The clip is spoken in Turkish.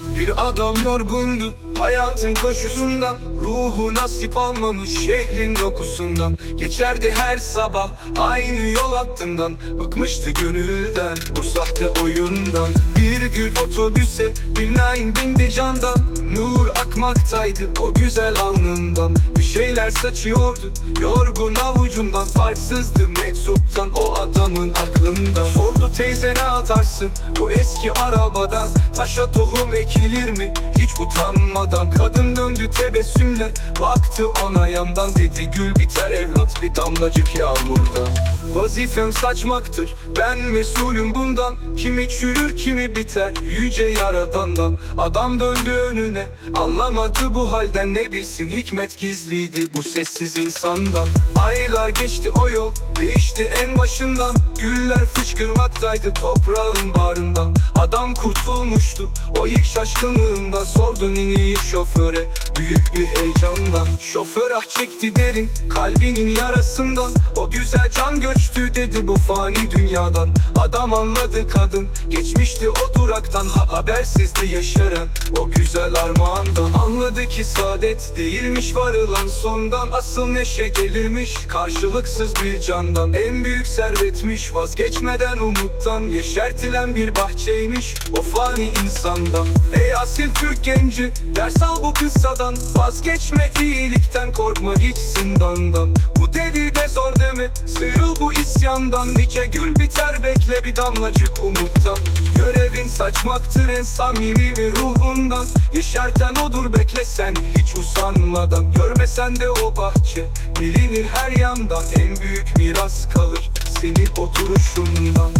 Bir adam yorgundu hayatın koşusundan Ruhu nasip almamış şehrin dokusundan Geçerdi her sabah aynı yol hattından. Bıkmıştı gönülden bu sahte oyundan. Bir gün otobüse binayım bindi candan. Nur akmaktaydı o güzel alnından. Bir şeyler saçıyordu yorgun avucundan. Farksızdı meczuptan o adamın Sordu atarsın bu eski arabadan Taşa tohum ekilir mi? Hiç utanmadan. Kadın döndü tebessümle baktı ona yandan Dedi gül biter evlat bir damlacık yağmurda. Vazifem saçmaktır ben mesulüm bundan. Kimi çürür kimi biter yüce yaradandan. Adam döndü önüne anlamadı bu halden. Ne bilsin hikmet gizliydi bu sessiz insandan. Aylar geçti o yol değişti en başından. Güller fışkırmaktaydı toprağın bağrından. Adam kurtulmuştu o ilk şaşkınlığından Sordu nineyi şoföre. Büyük bir heyecandan. Şoför ah çekti derin kalbinin yarasından. O güzel can göçtü dedi bu fani dünyadan. Adam anladı kadın geçmişti o duraktan. Ha, Habersizdi yaşaran o güzel armağandan. Anladı ki saadet değilmiş varılan sondan. Asıl neşe gelirmiş karşılıksız bir candan. En büyük servetmiş vazgeçmeden umuttan. Yeşertilen bir bahçeymiş o fani insandan. Ey asil Türk genci ders al bu kıssadan Vazgeçme iyilikten korkma hiç zindandan Bu devirde zor deme sıyrıl bu isyandan. Nice gül biter bekle bir damlacık umuttan. Görevin saçmaktır en samimi bir ruhundan. Yeşerten odur bekle sen hiç usanmadan. Görmesen de o bahçe bilinir her yandan. En büyük miras kalır senin oturuşundan